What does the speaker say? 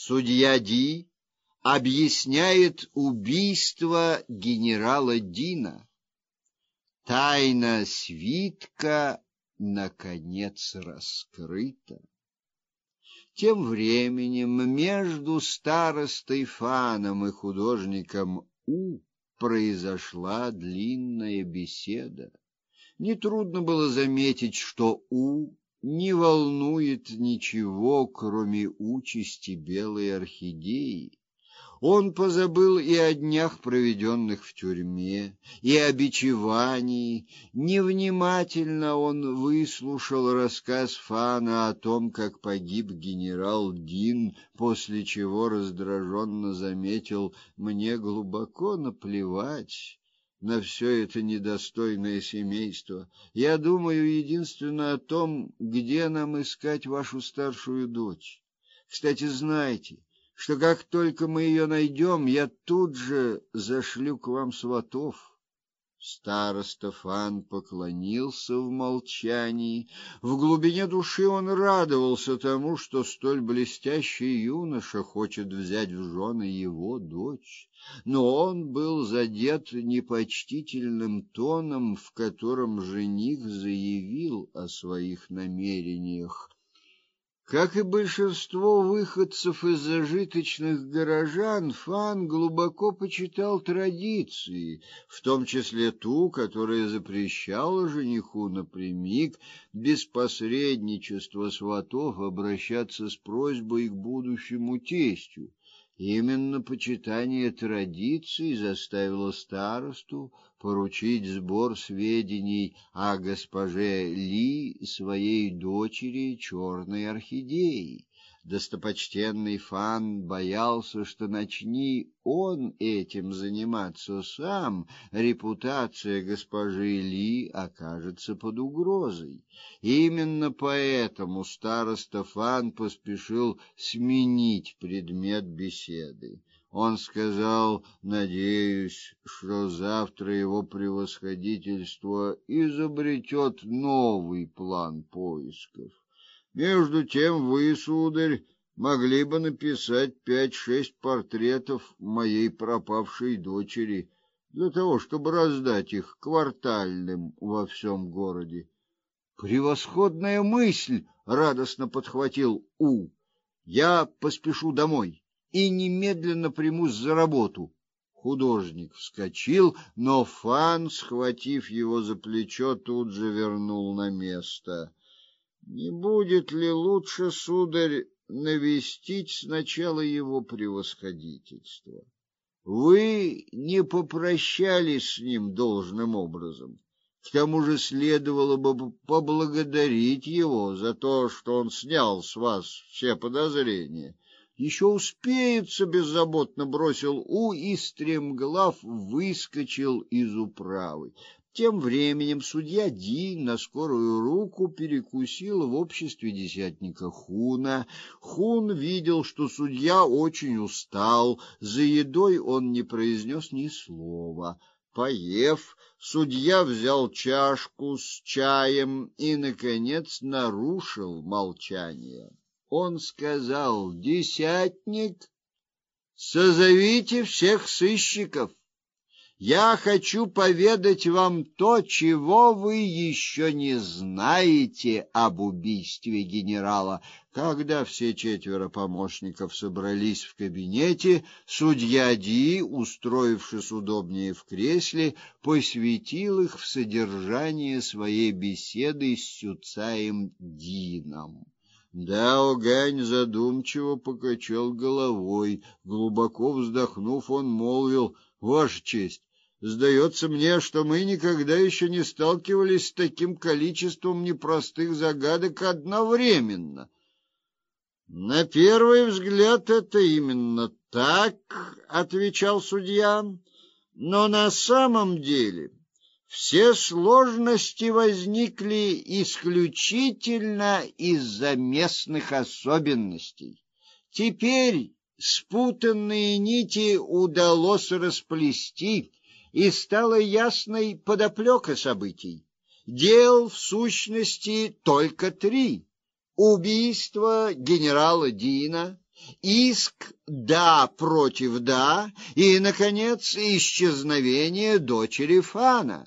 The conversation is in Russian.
Судья Ди объясняет убийство генерала Дина. Тайна свитка наконец раскрыта. Тем временем между старостой Фаном и художником У произошла длинная беседа. Нетрудно было заметить, что У не волнует ничего, кроме участи белой орхидеи. Он позабыл и о днях, проведенных в тюрьме, и о бичевании. Невнимательно он выслушал рассказ Фана о том, как погиб генерал Дин, после чего раздраженно заметил: "Мне глубоко наплевать на все это недостойное семейство. Я думаю единственно о том, где нам искать вашу старшую дочь. Кстати, знайте, что как только мы ее найдем, я тут же зашлю к вам сватов. Староста Фан поклонился в молчании. В глубине души он радовался тому, что столь блестящий юноша хочет взять в жены его дочь, но он был задет непочтительным тоном, в котором жених заявил о своих намерениях. Как и большинство выходцев из зажиточных горожан, Фан глубоко почитал традиции, в том числе ту, которая запрещала жениху напрямик без посредничества сватов обращаться с просьбой к будущему тестю. Именно почитание традиций заставило старосту поручить сбор сведений о госпоже Ли своей дочери черной орхидеи. Достопочтенный Фан боялся, что начни он этим заниматься сам, репутация госпожи Ли окажется под угрозой. Именно поэтому староста Фан поспешил сменить предмет беседы. Он сказал: "Надеюсь, что завтра его превосходительство изобретет новый план поисков". Между тем вы, сударь, могли бы написать пять-шесть портретов моей пропавшей дочери для того, чтобы раздать их квартальным во всем городе. Превосходная мысль, радостно подхватил У. Я поспешу домой и немедленно примусь за работу. Художник вскочил, но Фан, схватив его за плечо, тут же вернул на место. Не будет ли лучше, сударь, навестить сначала его превосходительство? Вы не попрощались с ним должным образом. К тому же следовало бы поблагодарить его за то, что он снял с вас все подозрения. Еще успеется, беззаботно бросил У и стремглав выскочил из управы. Тем временем судья Ди на скорую руку перекусил в обществе десятника Хуна. Хун видел, что судья очень устал, за едой он не произнес ни слова. Поев, судья взял чашку с чаем и наконец нарушил молчание. Он сказал: "Десятник, созовите всех сыщиков. Я хочу поведать вам то, чего вы еще не знаете об убийстве генерала. Когда все четверо помощников собрались в кабинете, судья Ди, устроившись удобнее в кресле, посвятил их в содержание своей беседы с Сюцаем Дином. Да, Огань задумчиво покачал головой, глубоко вздохнув, он молвил: "Ваша честь, Сдается мне, что мы никогда еще не сталкивались с таким количеством непростых загадок одновременно. На первый взгляд это именно так, отвечал судья, но на самом деле все сложности возникли исключительно из-за местных особенностей. Теперь спутанные нити удалось расплести и стала ясной подоплека событий. Дел в сущности только три: убийство генерала Дина, иск да против да и наконец исчезновение дочери Фана.